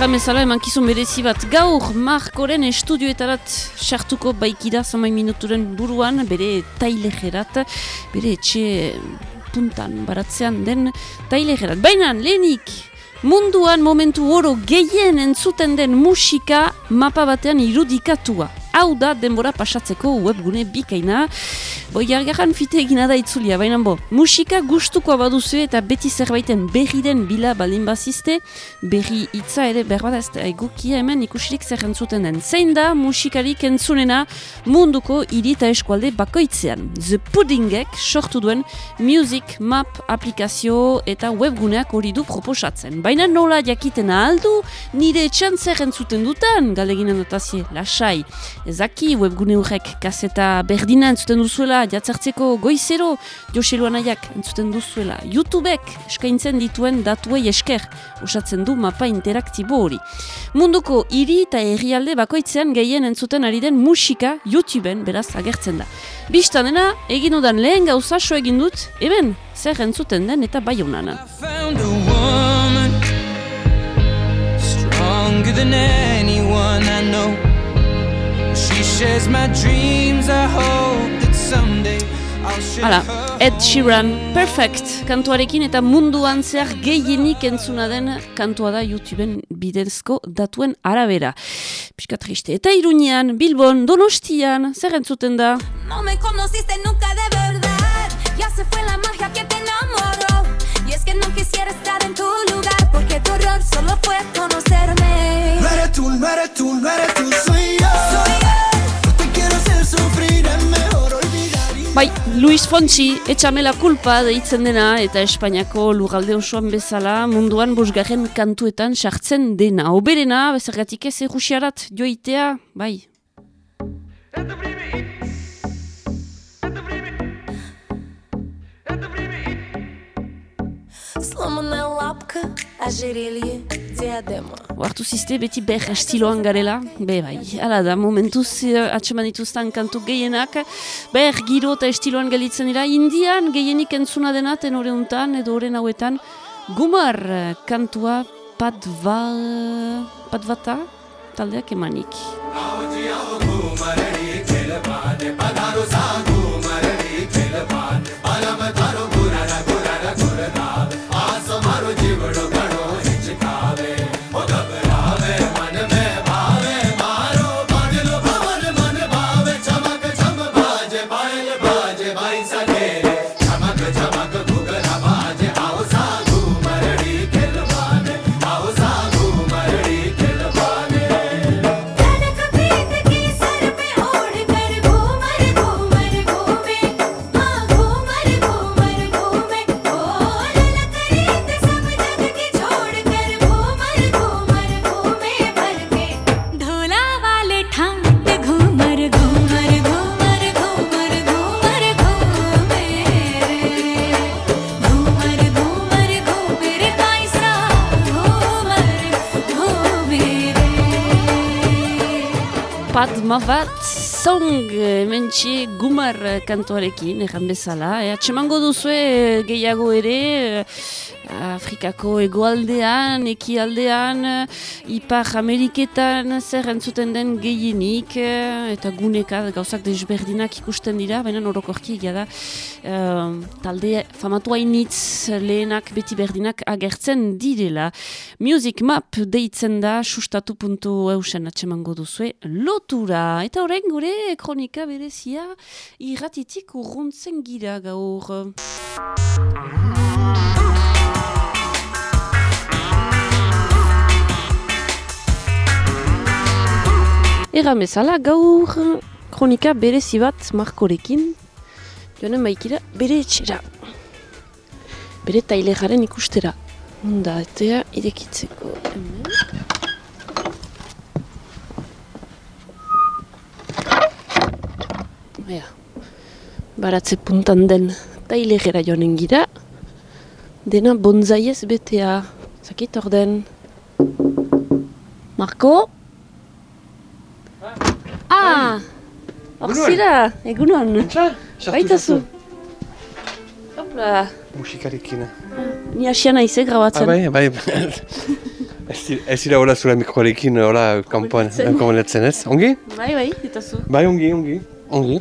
Erran bezala eman kizun berezi bat gaur Markoren estudioetarat sartuko baikida zamai minuturen buruan bere tailegerat, bere etxe puntan baratzean den tailegerat. Baina lehenik munduan momentu oro gehien entzuten den musika mapa batean irudikatua hau da denbora pasatzeko webgune bikaina. Bo, jargarran fite egina da itzulia, baina bo, musika gustukoa baduzu eta beti zerbaiten berri den bila balin bazizte, berri hitza ere berbada ez egukia hemen ikusirik zer entzuten den. Zein da musikarik entzunena munduko hiri eta eskualde bakoitzean. The Puddingek sortu duen Music Map aplikazio eta webguneak hori du proposatzen. Baina nola jakitena aldu, nire etxan zer entzuten dutan, galeginen notazie, lasai. Ezaki webgune horrek kaseta berdina entzuten duzuela, jatzartzeko goizero Joselu Anaiak entzuten duzuela. Youtubek eskaintzen dituen datuei esker osatzen du mapa interaktibo hori. Munduko hiri eta herrialde bakoitzean gehien entzuten ari den musika Youtubeen beraz agertzen da. Bistanena, egin udan lehen gauza so egin dut, eben, zer entzuten den eta bai honana. Stronger than anyone I know Hala, Ed Sheeran, Perfect kantuarekin eta munduan zehar gehienik entzuna den kantua da YouTubeen bidezko datuen arabera. Piska triste. Eta Iruñean, Bilbon, Donostian, zer entzuten da? No me conociste nunca de verdad. Ya se fue la magia que te enamoró. Y es que no quisiera estar en tu lugar Porque tu error solo fue conocerme. No eres tú, no eres tú, no eres tú, soy yo. Soy yo Bai, Luis Fontsi, etxamela kulpa deitzen dena eta Espainiako lugalde osoan bezala munduan bosgarren kantuetan sartzen dena. Oberena, bezargatik ez erusiarat joitea, bai. Slomana lapka, a diadema. Oartu ziste beti ber estiloan garela, be bai, ala da, momentuz uh, atseman dituztan kantu gehienak, ber giro eta estiloan galitzen dira, indian gehienik entzuna dena tenore untan edo horren hauetan, gumar uh, kantua padva, padvata taldeak emanik. Mavat Song mentxe gumar kantuarekin, erran bezala. E, Atxemango duzue gehiago ere, Afrikako egoaldean, ekialdean, Ipar Ameriketan zer entzuten den gehienik, eta guneka gauzak desberdinak ikusten dira, baina orokorki egia da, uh, talde famatu hainitz lehenak beti berdinak agertzen direla. Music Map deitzen da, sustatu atsemango duzue, lotura. Eta horrein gure kronika berezia irratitik urruntzen gira gaur. Era bezala gaur kronika berezi bat markorekin joanen baikira bere etxera. Bere tailejaren ikustera. Hunda, etea irekitzeko. Ea, baratze puntan den tailejera joanen gira. Dena bonzaiez betea. Zakit orden. Marko? Ah! Horzira, egunon. Baita zu. Hopla. Musikarekin. Ni asia nahi ze grabatzen. Ah, bai, bai. Ez dira hola zure mikroarekin hola kanpoan Komunikatzen. komunetzen ez? Ongi? Bai, bai, eta zu. Bai, ongi, ongi. Ongi.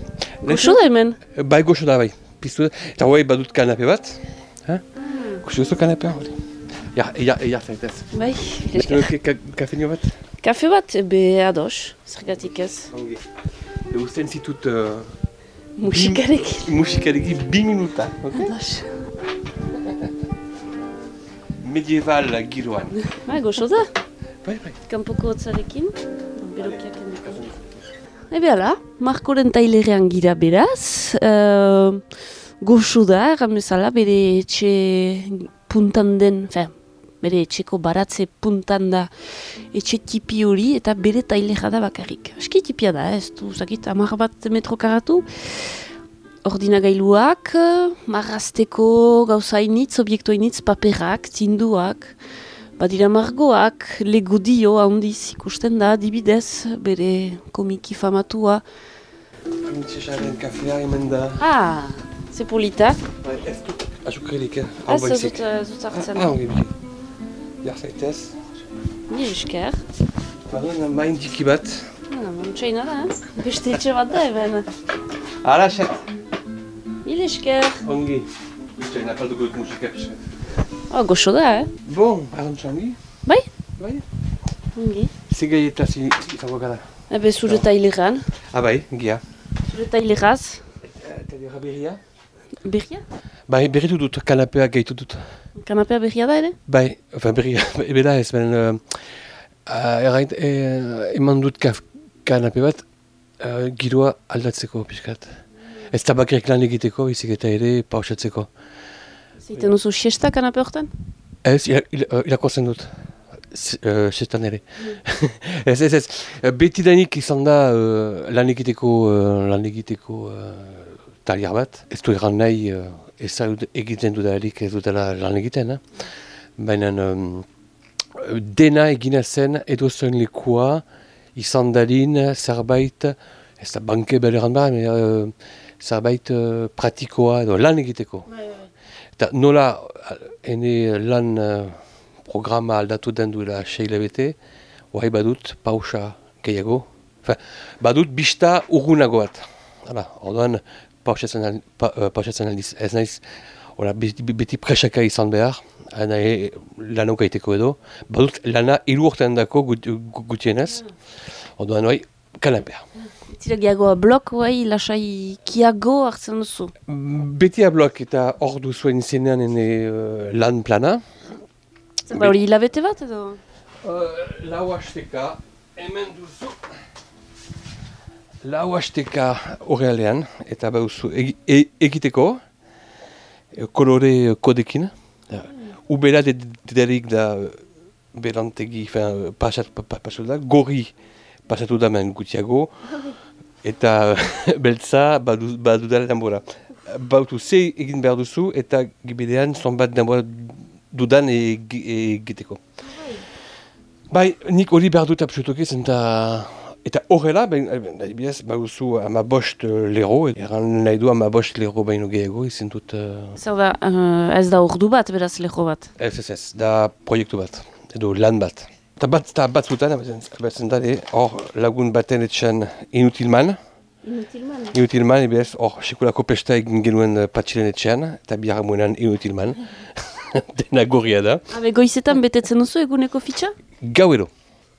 Goxo da hemen? Bai, goxo da, bai. Piztu da. Eta hoi badut kanape bat. Ha? Goxo duzu kanapea hori. Ja, ja, ja, zaitez. Bai. Ezkero ka, kafeino bat? Kafe bat, be ados, zergatik ez. Ongi. Eusten zitut uh, Musikarekin. musikarekin bi minuta. Okay? Ados. Medieval giroan. Bai, goxo da. Bai, bai. Kanpoko hotzarekin. Berokiak endiko. Ebe ala, Markoren tailerean gira beraz. Uh, goxo da, erran bezala, bere etxe puntan den, fe, bere etxeko baratze puntan da etxe tipi hori eta bere tailera da bakarrik. Eski tipia da, ez du, zakit, amar bat metro karatu. Ordinagailuak, marrazteko gauzainitz, obiektuainitz, paperak, tinduak, badira margoak, legodio handiz ikusten da, dibidez, bere komiki famatua. Printzesaren kafea hemen da. Ah, ze polita. Bai, ez dut azukrelik, eh? Hau Ez baizik. dut zut hartzen. Ah, ongi, ongi. Ja, zaitez. Ni esker. Baina, main txiki bat. Montsaina da, eh? Beste etxe bat da, eben. Hala, xet. Mil esker. Ongi. Uste, napalduko dut musika pixka. Oh, goxo da, eh? Bon, arantxa ongi? Bai? Bai? Ongi. Zegei eta zi izango gara. Ebe zure taileran. Ah, bai, gia. Zure taileraz. Eta dira berria? Berria? Bai, berritu dut, kanapea gehitu dut. Kanapea berria da ere? Bai, enfin, berria, ebe da ez, ben... Uh, errait, eh, eman dut kaf, kanape bat, uh, giroa aldatzeko pixkat. Ez da bakarrik lan egiteko, izik eta ere pausatzeko. Zeiten duzu siesta kanape hortan? Ez, ira- ira- irakurtzen dut. Eh, ere. ez, ez, ez. Eh, Betidanik izan da uh, lan egiteko, uh, lan egiteko uh, taliar bat. Ez du egan nahi uh, ezagut egiten dudarik ez dutela lan egiten. Eh? Baina um, dena egina zen edo zen lekua izan dadin zerbait, ez da banke beleran ba, uh, zerbait uh, pratikoa edo lan egiteko. Eta nola ene lan uh, programa aldatu den duela seile bete, oai badut pausa gehiago. Enfin, badut bista urgunago bat. Hala, orduan pausatzen, al, pa, pausatzen aldiz. Ez naiz, ora, beti, beti presaka izan behar, nahi lana ukaiteko edo. Badut lana hiru urtean dako gut, gu- gutienez. Gehiagoa blok, bai, lasai kiago hartzen duzu. Beti abloak eta hor duzuen izenean ene uh, lan plana. Zer hori hilabete bat edo? Uh, lau hasteka, hemen duzu. Lau hasteka horrealean, eta bauzu egi, e, egiteko, e, kolore kodekin. Da. Ubera de- dederik da uh, berantegi, fin, pasat, pa, pa, pasatu da, gorri pasatu da men gutiago, eta beltza badu, badu da denbora. Bautu ze egin behar duzu, eta gibidean zonbat denbora dudan egi- egiteko. Bai, nik hori behar dut absolutoki zen eta... Horrela, ben, adibidez, baduzu ama bost uh, lero, erran nahi du ama bost lero baino gehiago, izin dut... Uh, Zer da, eh, ez da ordu bat, beraz leho bat. ez, ez, ez, da proiektu bat, edo lan bat. Eta bat, eta bat zutan, abetzen da, eh, hor lagun baten etxan inutilman, Inutilman. inutilman, ebez, hor sekulako pesta egin genuen uh, patxilen etxean, eta bihar muenan inutilman. Dena gorria da. Habe, goizetan betetzen duzu eguneko fitxa? Gauero.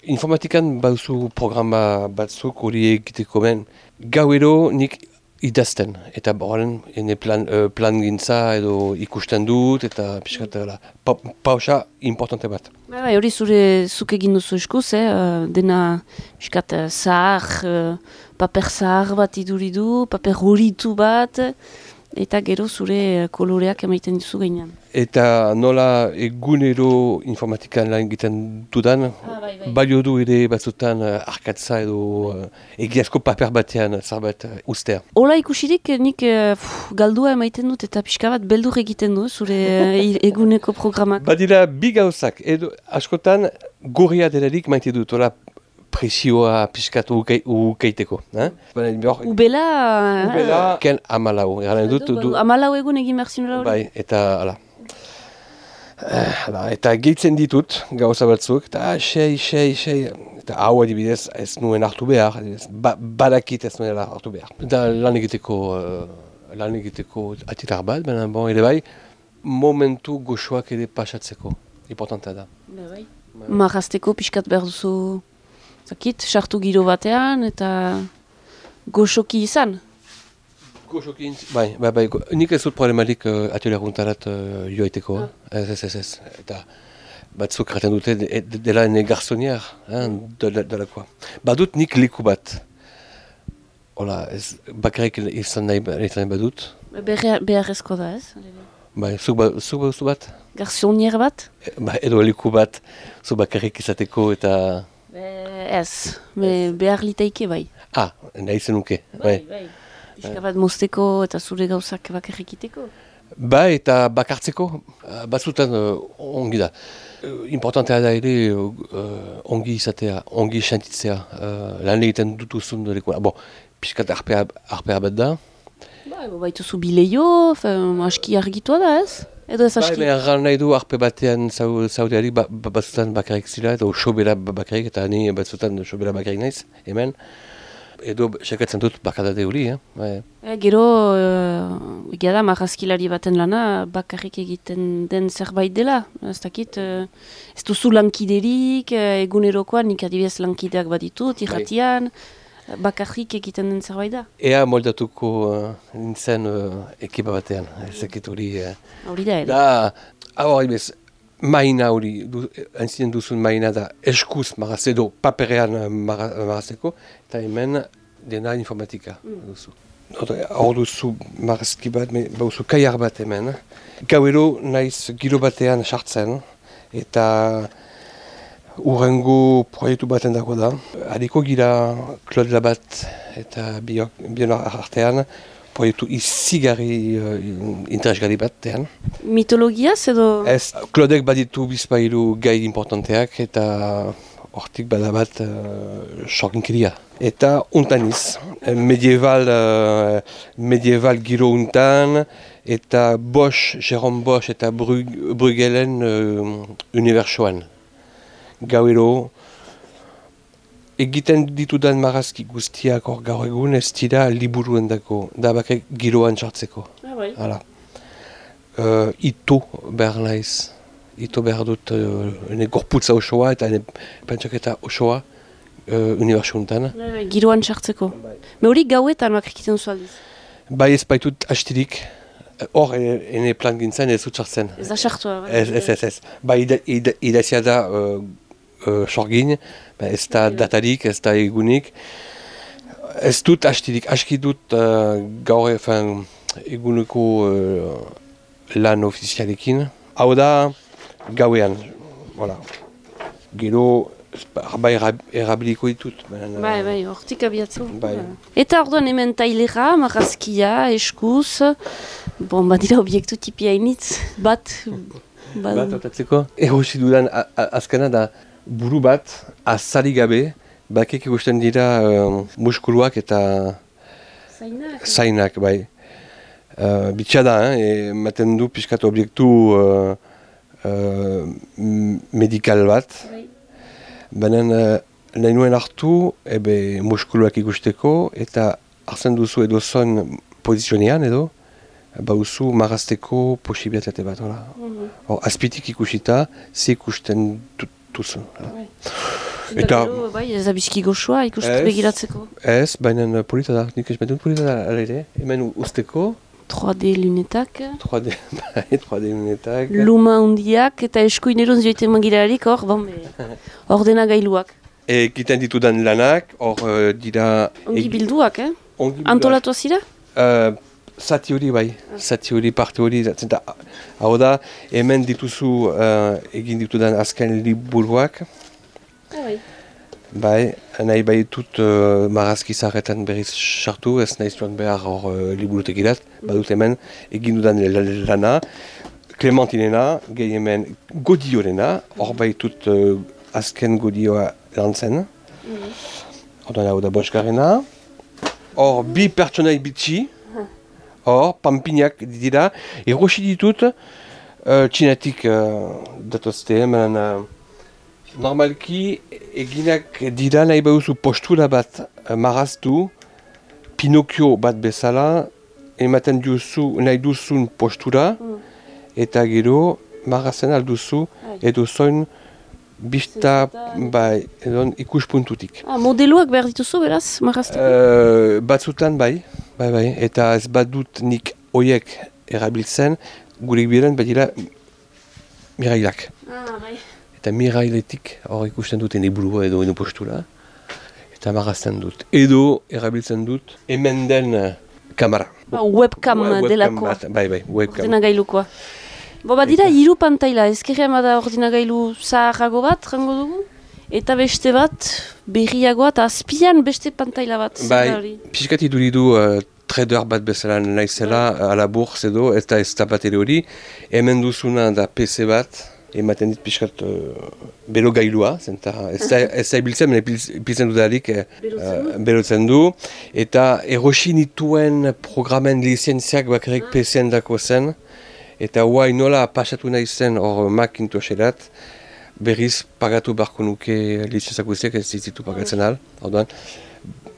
Informatikan baduzu programa batzuk hori egiteko ben. Gauero nik idazten. Eta horren ene plan, uh, plan gintza edo ikusten dut eta pixkat pa, pausa importante bat. Bai, bai, hori zure zuk egin duzu eskuz, eh? eh, dena miskat eh, zahar, paper zahar bat iduridu, paper horitu bat, eta gero zure eh, koloreak emaiten dizu gainean. Eta nola egunero informatikan lan egiten dudan, Ah, bai, bai. balio du ere batzutan uh, arkatza edo uh, egiazko paper batean zerbait uh, ustea. Ola ikusirik eh, nik eh, pff, galdua emaiten dut eta pixka bat beldur egiten du zure eh, i- eguneko programak. Badira bi gauzak, edo askotan gorria delarik maite dut, hola presioa pixkat ukei- ukeiteko. Eh? Baina, hor, Ubela... ubela, ken amalau, eran dut, du, Amalau egun egin behar zinula hori? bai, eta ala. Eh, eta gehitzen ditut gauza batzuk, eta sei, sei, sei, eta hau adibidez ez nuen hartu behar, ba, badakit ez nuen hartu behar. Eta lan egiteko, uh, lan egiteko atitar bat, baina bon, ere bai, momentu goxoak ere pasatzeko, importantea da. Bai. Marrazteko pixkat behar duzu, zakit, sartu giro batean eta goxoki izan. Goxoki, bai, bai, bai, nik ez dut problemalik uh, atelier guntarat uh, joaiteko, ah. ez, ez, ez, ez, eta batzuk raten dute de, de, dela ene garzonier, delakoa. Badut nik liku bat, hola, ez bakarrik izan nahi, nahi badut. Beharrezko da, ez? Bai, zuk ba, ba, bat? Garzonier bat? Ba, edo liku bat, zu bakarrik izateko eta... Be, ez, be, behar liteike bai. Ah, nahi zenuke. Bai, bai. Pixka bat mozteko eta zure gauzak bakarrik iteko? Bai, eta bakartzeko, uh, batzutan uh, ongi da. Uh, importantea da ere uh, ongi izatea, ongi sentitzea, uh, lan egiten dutuzun durekoa. Bon, pixkat arpea, arpea bat da, Bai, baitu zu bileio, aski argitua da ez? Edo ez aski? Bai, behar nahi du arpe batean zaudeari ba, ba, batzutan bakarrik zila, edo sobera bakarrik, eta ni batzutan sobera bakarrik naiz, hemen. Edo sekatzen dut bakadade hori, eh? Bai. E, gero, uh, egia da, marrazkilari baten lana, bakarrik egiten den zerbait dela. Ez dakit, uh, ez duzu lankiderik, egunerokoan nik adibidez lankideak baditut, irratian. Bakarrik egiten den zerbait da? Ea moldatuko uh, nintzen uh, ekipa batean, ezakit hori. Uh, hori da, ere? Da, hau hori bez, maina hori, du, entzien duzun maina da eskuz maraz edo paperean uh, marazeko, eta hemen dena informatika mm. duzu. Hor duzu marazki bat, bauzu kaiar bat hemen. Gauero naiz giro batean sartzen, eta Urrengo proiektu baten dago da. Adiko gira Claude bat eta bion artean proiektu izigarri uh, interesgarri batean. Mitologiaz edo? Ez, Claudek baditu bizpailu gai importanteak eta hortik badabat uh, sorginkeria. Eta untaniz, medieval, uh, medieval giro untan, eta Bosch, Jérôme Bosch eta Brugelen uh, unibertsuan gauero egiten ditudan marazki guztiak hor gaur egun ez dira liburuen dako, da bakek giroan txartzeko. Ah, bai. Hala. Uh, ito behar naiz. Ito behar dut uh, ene gorputza osoa eta ene pentsaketa osoa uh, unibertsuntan. Bai, bai, giroan txartzeko. Bai. Me hori gauetan bakek egiten zualdiz? Bai ez baitut hastirik. Hor, ene plan gintzen ez utxartzen. Ez da txartua. Bai. Ez, ez, ez, ez. Ba, idazia da uh, uh, sorgin, ba, ez da datarik, ez da egunik. Ez dut hastirik, aski dut uh, gaur efan eguneko uh, lan ofizialekin. Hau da, gauean, voilà. gero bai erabiliko ditut. Bai, bai, hortik abiatzu. Bai. Eta orduan hemen tailera, marrazkia, eskuz, bon, badira obiektu tipi hainitz, bat... Bat, bat otatzeko. Erosi dudan azkena da, buru bat, azari gabe, bakek ikusten dira uh, muskuluak eta zainak, zainak bai. Uh, Bitsa da, eh? maten du pixkat obiektu uh, uh, medikal bat. Bai. Benen uh, nahi nuen hartu, ebe muskuluak ikusteko, eta hartzen duzu edo zon pozizionean edo, bauzu marazteko posibilitate bat. Mm -hmm. azpitik ikusita, ze ikusten dut duzu. Bai. Eta... Bai, ez da bizki goxoa ikusten begiratzeko? Ez, baina polita da, nik ez behar polita da, ere, hemen usteko. 3D lunetak. 3D, bai, 3D lunetak. Luma hundiak eta eskuinerun zioite magirarik hor, bon, ordena gailuak. Egiten ditudan lanak, hor uh, dira... Ongi bilduak, eh? Ongi Antolatu azira? Uh, zati hori bai, zati hori, parte hori, zenta, hau da, hemen dituzu uh, egin ditudan azken liburuak. Ah, bai. Bai, nahi bai dut uh, marazki zaharretan berriz sartu, ez nahi zuen behar hor uh, liburutek irat, badut hemen egin dudan lana, Clementinena, gehi hemen godiorena, hor bai dut uh, azken godioa lantzen. Mm -hmm. Hor da boskarena. Hor bi pertsonai bitxi, hor, pampinak dira, erosi ditut, uh, txinetik uh, datozte, hemen uh, normalki eginak dira nahi behuzu postura bat uh, maraztu, Pinokio bat bezala, ematen duzu nahi duzun postura, Mm. eta gero marazen alduzu edo zoin bista Zezetan. bai, edo ikuspuntutik. Ah, modeluak behar dituzu, beraz, marrazteko? Uh, batzutan bai, bai, bai, eta ez badut nik oiek erabiltzen, gure biren badira mirailak. ah, bai. Eta mirailetik hor ikusten duten eburua edo edo postura, eta marazten dut. Edo erabiltzen dut hemen den eh, kamera. Ba, webcam Webcam delakoa. bat, Bai, bai, webcam. Ordinagailukoa. Bo, badira, hiru pantaila, ezkerrean bada ordinagailu zaharrago bat, rango dugu? Eta beste bat, berriagoa, eta azpian beste pantaila bat. Bai, pixkat iduridu uh, trader bat bezala naizela, ala burz edo, eta ez da bat ere hori. Hemen duzuna da PC bat, ematen dit pixkat uh, belo gailua, zenta ez da, ibiltzen, baina ipiltzen dudarik uh, Berotzen du? berotzen du. Eta erosi nituen programen lizentziak bakarrik PC-en dako zen, eta guai nola pasatu nahi zen hor Macintosherat, berriz pagatu barko nuke lizentzak guztiak ez ditu pagatzen al, orduan,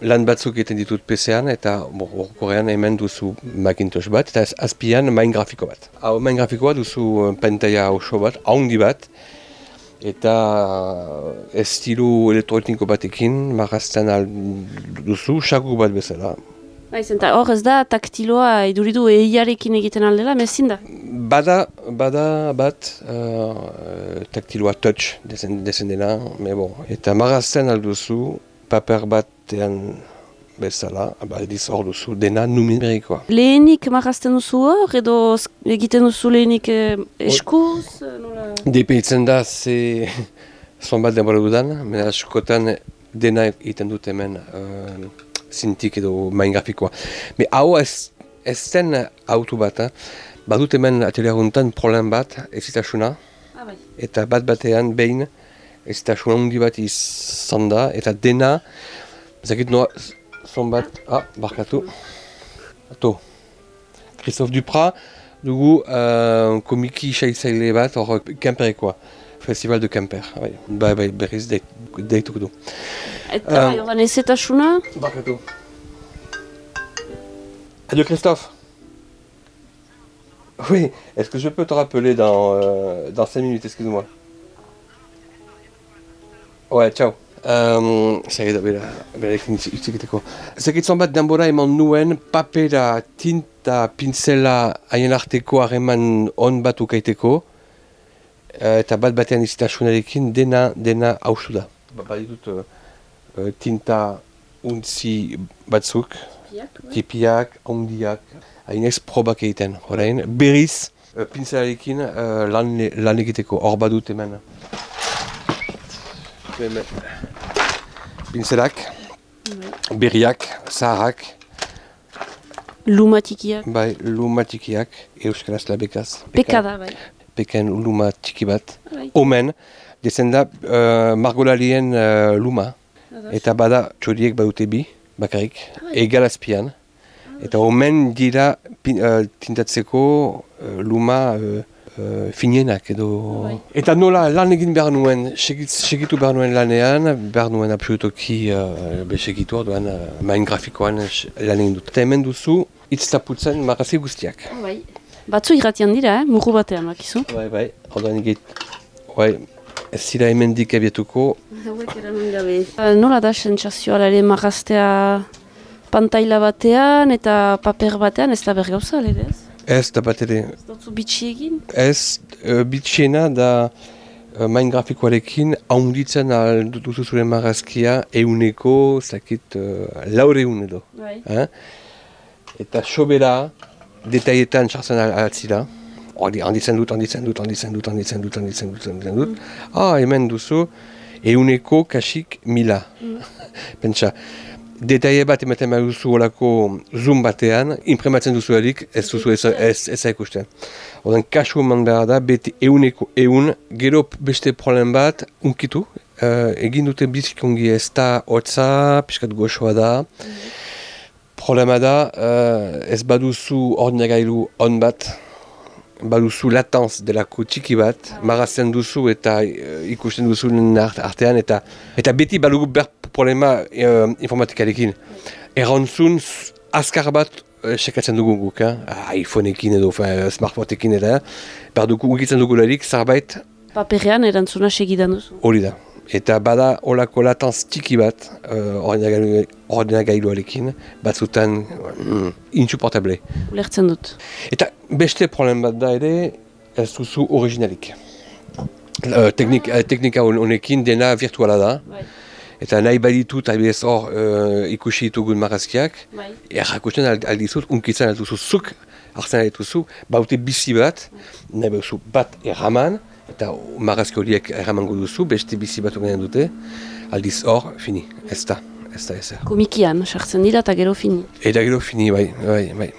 lan batzuk egiten ditut PC-an eta bo, horkorean hemen duzu Macintosh bat eta azpian main grafiko bat. Hau main grafikoa duzu eh, pantaila oso bat, haundi bat, eta eh, estilo elektroniko batekin marrazten duzu, xagu bat bezala. Bai, zenta hor ez da taktiloa iduridu eiarekin egiten aldela, mezin da. Bada, bada bat uh, taktiloa touch dezen, dezen dena, me bon. eta marrazten alduzu paper batean bezala, aldiz hor duzu dena numerikoa. Lehenik marrazten duzu hor, edo egiten duzu lehenik eh, eskuz, eh, nola... Depeitzen da ze zonbat denbora dudan, mena askotan dena egiten dut hemen uh, zintik edo main grafikoa. Me hau ez, ez zen auto bat, eh? badut hemen ateliaruntan problem bat, ezitasuna, Ah, bai. eta bat batean behin ezitasuna hundi bat izan da, eta dena, zakit noa, zonbat, ah, barkatu, ato, Christophe Duprat, dugu uh, komiki xaizaile bat, hor Kemperekoa, Festival de Kemper, bai, bai, bai berriz deit- du. Eta ezetasuna, Barkatu. Adieu Christophe. Oui, est-ce que je peux te rappeler dans, euh, dans 5 minutes, excuse-moi? Ouais, ciao. Um, bera, egiteko. Zagitzen bat denbora eman nuen papera, tinta, pinzela haien arteko harreman on bat ukaiteko eta bat batean izitasunarekin dena, dena hausu da. Ba, baditut uh, uh, tinta untzi batzuk, tipiak, ondiak, hainez probak egiten. Horain, berriz, uh, pinzelarekin uh, lan, lan egiteko, hor badut hemen. Hemen. Pinzelak, berriak, zaharrak, lumatikiak. bai, lumatikiak, euskaraz labekaz. Pekada, bai. Peken luma txiki bat. Bai. Omen, dezen da uh, margolarien uh, luma. Eta bada txoriek badute bi, bakarrik, egal azpian. Eta omen dira pin, uh, tintatzeko uh, luma uh, uh, finienak edo... Bai. Eta nola lan egin behar nuen, segit- segitu behar nuen lanean, behar nuen absolutoki uh, segitu orduan uh, main grafikoan lan egin dut. Eta hemen duzu, hitz taputzen marrazi guztiak. Bai. Batzu irratian dira, eh? murru batean, bakizu. Bai, bai, orduan egit, bai, ez zira hemendik abiatuko, Hauek eraman gabe. Uh, nola da sentsazioa ere marraztea pantaila batean eta paper batean, ez da bergauza, ere ez? ez da bat ere, Ez dutzu bitxi egin? ez uh, bitxena da uh, main grafikoarekin haunditzen duzu zure marrazkia euneko, zakit, uh, laure eun edo. Bai. Eh? Eta sobera, detaietan sartzen al- altzira, hori handitzen dut, handitzen dut, handitzen dut, handitzen dut, handitzen dut, handitzen dut. Ah, hemen duzu, euneko kasik mila. Pentsa, detaile bat ematen behar duzu olako zoom batean, imprematzen duzu erik, ez duzu ez, ez, ez ikusten. Oden, kasu eman behar da, beti euneko eun, gero beste problem bat, unkitu, uh, egin dute bizikongi ez da hotza, piskat goxoa da, Problema da, uh, ez baduzu ordinagailu on bat, baduzu latanz delako txiki bat, marazten duzu eta uh, ikusten duzu artean, eta eta beti badugu ber problema uh, informatikarekin. Errontzun, azkar bat sekatzen dugu guk, eh? iPhoneekin edo smartphoneekin edo, behar dugu ugitzen dugu larik, zarbait. Paperean erantzuna segidan duzu. Hori da. Eta bada olako latanz txiki bat uh, ordenagailuarekin, batzutan mm, insupportable. Ulertzen dut. Eta beste problem bat da ere, ez duzu originalik. Uh, teknik, uh, teknika honekin dena virtuala da. Bai. Eta nahi baditut, adibidez hor uh, ikusi ditugun marazkiak, bai. errakusten aldizut, unkitzen alduzu zuk, hartzen alduzu, baute bizi bat, nahi behuzu bat erraman, eta marazki horiek erramango duzu, beste bizi bat ugenean dute, aldiz hor, fini, ez da, ez da, ez da. Komikian, sartzen dira eta gero fini. Eta gero fini, bai, bai, bai.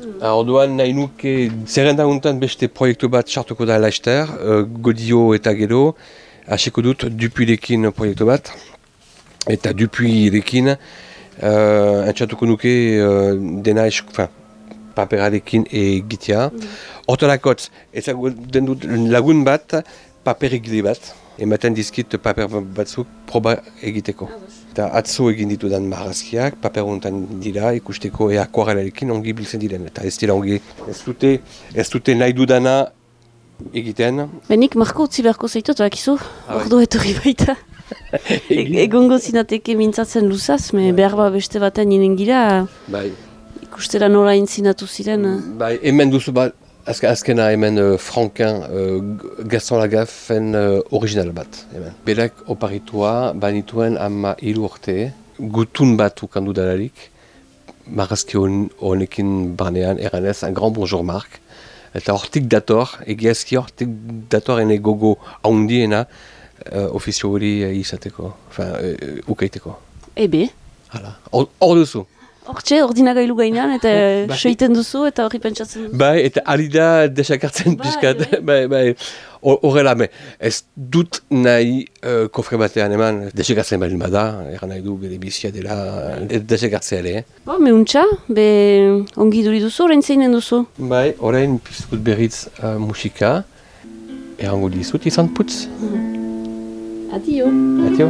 Hmm. Orduan nahi nuke zerrenda guntan beste proiektu bat sartuko da laizter, uh, Godio eta gero, hasiko dut dupilekin proiektu bat, eta dupuirekin uh, entxatuko nuke uh, dena esk, paperarekin egitea. Mm. Hortelakotz, den dut lagun bat, paperigile bat, ematen dizkit paper batzuk proba egiteko. Ah, eta atzo egin ditudan marrazkiak, paper honetan dira, ikusteko ea kuarelarekin ongi biltzen diren. Eta ez dira ongi, ez dute, ez dute nahi dudana egiten. Benik, Marko, utzi beharko zaitu, eta akizu, ah, ordo etorri baita. Egongo zinateke mintzatzen luzaz, me behar ba beste baten inen gira. Bai. Ikustera nola intzinatu ziren. Bai, hemen duzu bat, azkena hemen uh, Franken uh, Gaston Lagafen uh, original bat. Hemen. Berak oparitua banituen ama hiru urte, gutun bat ukandu dalarik, marazki honekin banean, eranez, un grand bonjour Marc. Eta hortik dator, egiazki hortik dator ene gogo haundiena uh, ofizio hori uh, izateko, enfin, uh, ukaiteko. Ebe? Hala, hor duzu. Hortxe, ordinagailu gainean, eta bai. seiten duzu, eta horri pentsatzen duzu. Bai, eta ari da desakartzen bai, pixkat. Bai, bai. Horrela, me, ez dut nahi uh, kofre batean eman desakartzen bali bada, eran nahi du bere bizia dela desakartzea ere. Eh? Ba, meuntxa, be ongi duri duzu, orain zeinen duzu? Bai, orain pizkut berriz uh, musika, erango dizut izan putz. Mm. Adio. Adio.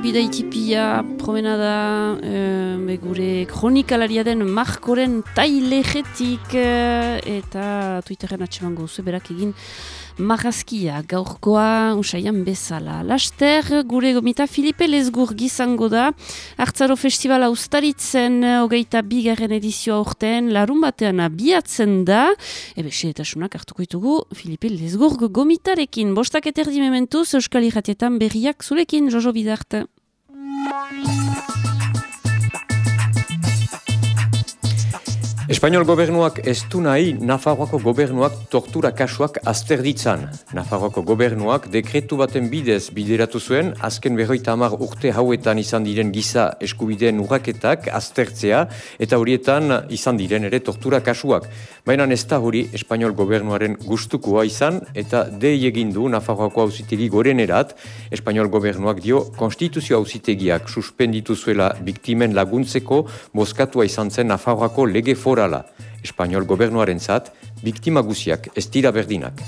Bidaitipia promenada e, gure kronikalaria den markoren tailegetik e, eta Twitteren atseman gozu berak egin Marazkia gaurkoa usaian bezala. Laster, gure gomita Filipe Lesgur gizango da. Artzaro Festivala ustaritzen hogeita bigarren edizioa urtean larun batean abiatzen da. Ebe, eta sunak hartuko ditugu Filipe Lesgur gomitarekin. Bostak eterdi mementuz, Euskal Iratietan berriak zurekin, Jojo Bidarte. Espainiol gobernuak ez du nahi Nafarroako gobernuak tortura kasuak azterditzan. Nafarroako gobernuak dekretu baten bidez bideratu zuen, azken berroita hamar urte hauetan izan diren giza eskubideen urraketak aztertzea, eta horietan izan diren ere tortura kasuak. Baina ez da hori Espainiol gobernuaren gustukoa izan, eta dei egin du Nafarroako hauzitegi gorenerat, Espainiol gobernuak dio konstituzio hauzitegiak suspenditu zuela biktimen laguntzeko bozkatua izan zen Nafarroako lege forala, Espainiol gobernuaren zat, biktima guziak ez dira berdinak.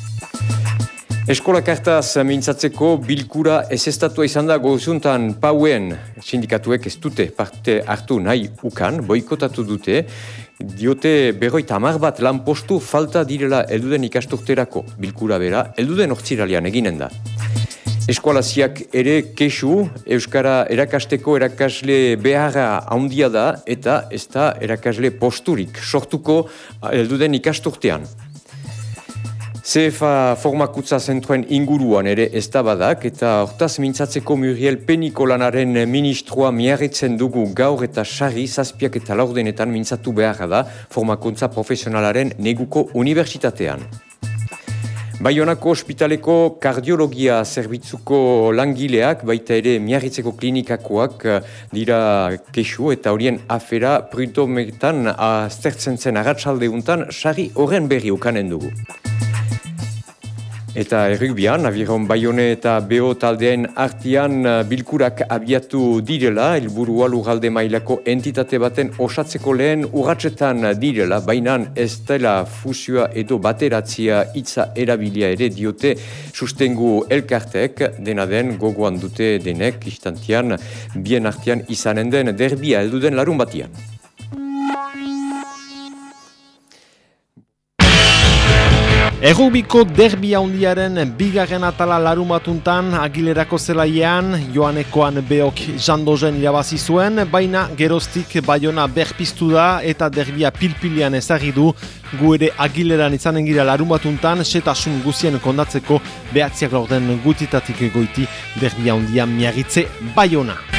Eskola kartaz mintzatzeko bilkura ez estatua izan da gozuntan pauen sindikatuek ez dute parte hartu nahi ukan, boikotatu dute, diote berroita amar bat lan postu falta direla elduden ikasturterako bilkura bera, elduden ortsiralian eginen da. Eskualaziak ere kesu, Euskara erakasteko erakasle beharra handia da eta ez da erakasle posturik sortuko elduden ikasturtean. CFA formakutza zentruen inguruan ere ez da badak eta hortaz mintzatzeko Muriel Penikolanaren ministroa miarritzen dugu gaur eta sarri zazpiak eta laurdenetan mintzatu beharra da formakuntza profesionalaren neguko unibertsitatean. Baionako ospitaleko kardiologia zerbitzuko langileak, baita ere miarritzeko klinikakoak eh, dira kesu eta horien afera prutometan aztertzen zen agatsalde untan, sari horren berri ukanen dugu. Eta errugbian, abiron Bayone eta Beo taldeen artian uh, bilkurak abiatu direla, helburua lugalde mailako entitate baten osatzeko lehen urratsetan direla, baina ez dela fusioa edo bateratzia hitza erabilia ere diote sustengu elkartek, dena den gogoan dute denek, istantian, bien artian izanen den derbia elduden larun batian. Errubiko derbia handiaren bigarren atala larumatuntan agilerako zelaian, joanekoan beok jandozen irabazi zuen, baina geroztik baiona berpiztu da eta derbia pilpilian ezagidu, gu ere agileran izanen gira larumatuntan, setasun guzien kondatzeko behatziak laurden gutitatik egoiti derbia handia miagitze baiona.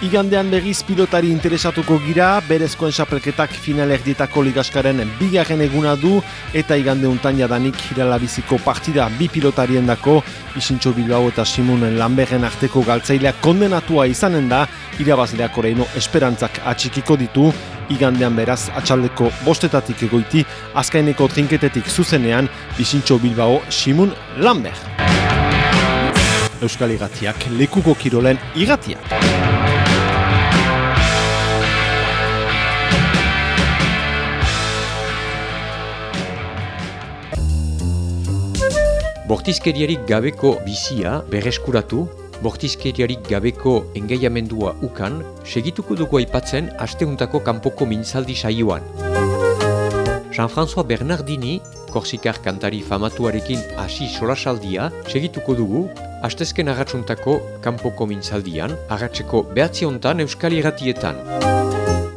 Igandean begiz pilotari interesatuko gira, berezkoen xapelketak finaler dietako ligaskaren bigarren eguna du, eta igande untan jadanik hiralabiziko partida bi pilotarien dako, Isintxo Bilbao eta Simunen Lanberren arteko galtzaileak kondenatua izanen da, irabazleak oreino esperantzak atxikiko ditu, igandean beraz atxaldeko bostetatik egoiti, azkaineko trinketetik zuzenean, Isintxo Bilbao Simun Lanber. Euskal Igatiak, lekuko kirolen igatiak. Bortizkeriarik gabeko bizia berreskuratu, bortizkeriarik gabeko engaiamendua ukan, segituko dugu aipatzen asteuntako kanpoko mintzaldi saioan. Jean-François Bernardini, Korsikar kantari famatuarekin hasi solasaldia, segituko dugu, astezken agatsuntako kanpoko mintzaldian, agatzeko behatzi hontan euskal irratietan.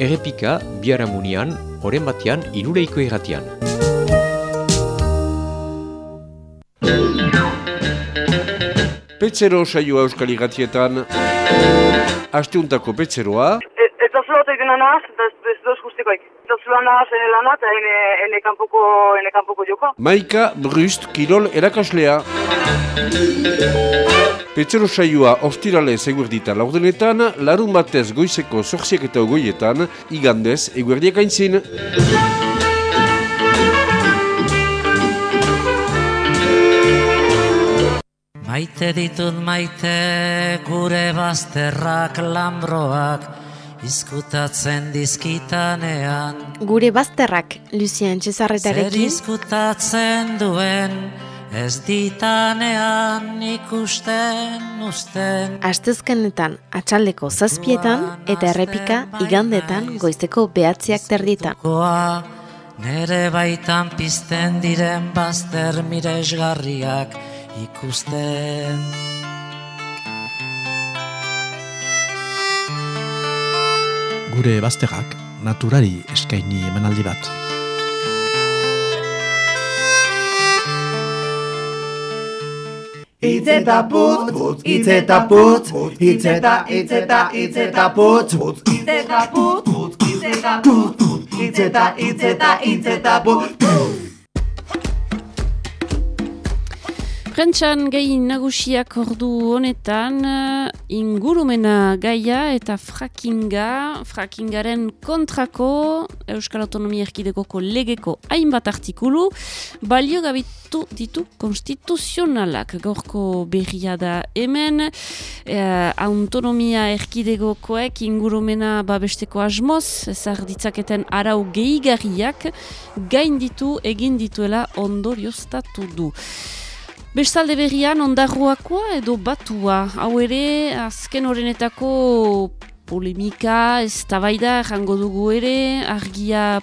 Errepika, biaramunian, oren batean, iruleiko irratian. Petzero saioa euskal igatietan. Asteuntako petzeroa. E, eta egiten nahaz, eta ez doz guztikoik. Ez da zula nahaz ene lana eta ene, ene, kanpoko, ene kanpoko joko. Maika Brust Kirol erakaslea. Petzero saioa ostirale eguerdita laurdenetan, larun batez goizeko zorziak eta ogoietan, igandez eguerdiak aintzin. Maite ditut maite gure bazterrak lambroak izkutatzen dizkitanean. Gure bazterrak, Lucien Cesarretarekin. Zer izkutatzen duen ez ditanean ikusten usten. Astezkenetan atxaldeko zazpietan eta errepika igandetan goizeko behatziak terditan. Nere baitan pizten diren bazter miresgarriak ikusten. Gure bazterrak naturari eskaini emanaldi bat. Itzeta putz, putz, itzeta putz, itzeta, itzeta, itzeta putz, putz, itzeta putz, putz, itzeta putz, itzeta, itzeta, itzeta putz, Prentxan gai nagusiak ordu honetan eh, ingurumena gaia eta frakinga, frakingaren kontrako Euskal Autonomia Erkidegoko legeko hainbat artikulu, balio gabitu ditu konstituzionalak gorko berria da hemen, eh, autonomia erkidegokoek ingurumena babesteko asmoz, ezar ditzaketen arau gehigarriak, gain ditu egin dituela ondorioztatu du. Bestalde berrian ondarruakoa edo batua, hau ere azken horrenetako polemika, ez tabaida, jango dugu ere, argia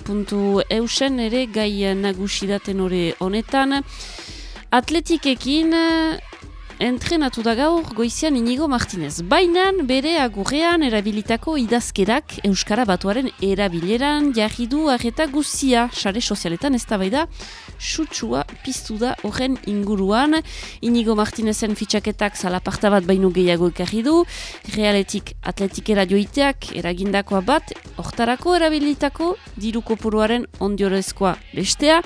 eusen ere, gai nagusidaten hori honetan. Atletikekin entrenatu da gaur goizian inigo Martinez. Bainan bere agurrean erabilitako idazkerak Euskara Batuaren erabileran jarri du arreta guzia sare sozialetan ez da bai da sutsua piztu da horren inguruan. Inigo Martinezen fitxaketak zalaparta bat baino gehiago ekarri du, realetik atletikera joiteak eragindakoa bat, hortarako erabilitako diru kopuruaren ondiorezkoa bestea,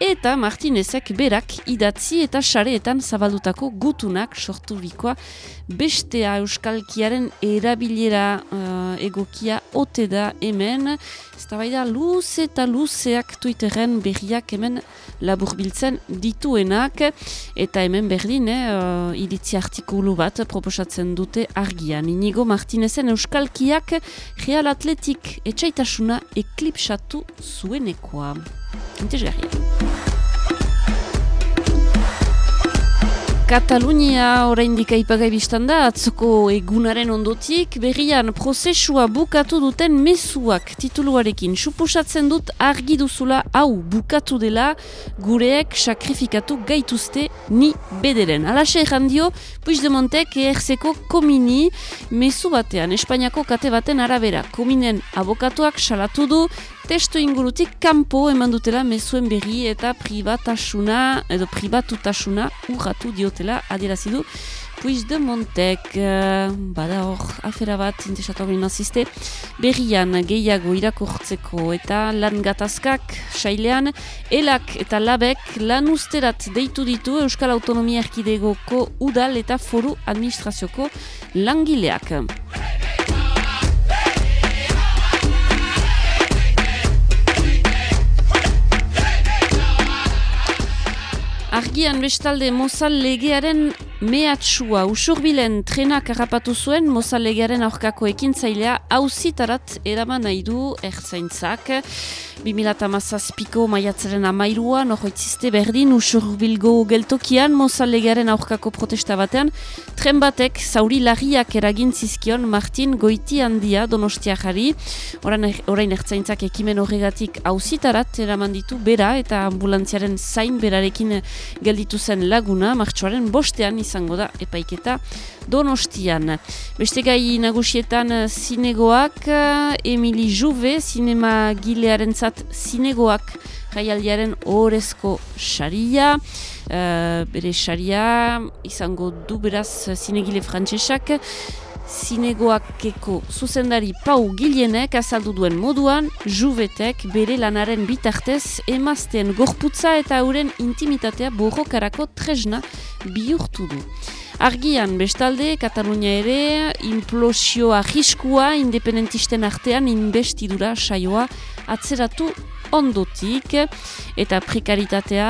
eta Martinezek berak idatzi eta sareetan zabaldutako gutunak sorturikoa bestea euskalkiaren erabilera uh, egokia ote da hemen, ez da bai da luz eta luzeak Twitteren berriak hemen laburbiltzen dituenak, eta hemen berdin, eh, uh, iritzi artikulu bat proposatzen dute argian. Inigo Martinezen euskalkiak real atletik etxaitasuna eklipsatu zuenekoa. Intezgarria. Katalunia oraindik aipagai biztan da, atzoko egunaren ondotik, berrian prozesua bukatu duten mezuak tituluarekin. Supusatzen dut argi duzula hau bukatu dela gureek sakrifikatu gaituzte ni bederen. Alaxe errandio, Puigdemontek eherzeko komini mezu batean, Espainiako kate baten arabera. Kominen abokatuak salatu du, testo ingurutik kanpo eman dutela mezuen berri eta privatasuna edo privatutasuna urratu diotela adierazidu Puiz de Montek, uh, bada hor, afera bat, intesatu hori nazizte, berrian gehiago irakurtzeko eta lan gatazkak, sailean, elak eta labek lan usterat deitu ditu Euskal Autonomia Erkidegoko udal eta foru administrazioko langileak. Argian bestalde Mozal legearen mehatxua usurbilen trenak harrapatu zuen Mozal legearen aurkako ekintzailea hauzitarat eraman nahi du erzaintzak. 2008ko maiatzaren amairua, nohoitziste berdin usurbilgo geltokian Mozalegearen aurkako protesta batean, tren batek zauri larriak eragin zizkion Martin Goiti handia donostiakari, orain, orain ertzaintzak ekimen horregatik hauzitarat eraman ditu bera eta ambulantziaren zain berarekin gelditu zen laguna, martxoaren bostean izango da epaiketa donostian. Beste gai nagusietan zinegoak, Emili Juve, zinema gilearen zat zinegoak jaialdiaren orezko saria, uh, bere saria izango du beraz zinegile frantsesak, zinegoakeko zuzendari pau gilienek azaldu duen moduan, juvetek bere lanaren bitartez emazten gorputza eta euren intimitatea borrokarako tresna bihurtu du. Argian, bestalde, Katalunia ere, implosioa jiskua independentisten artean investidura saioa atzeratu ondotik eta prekaritatea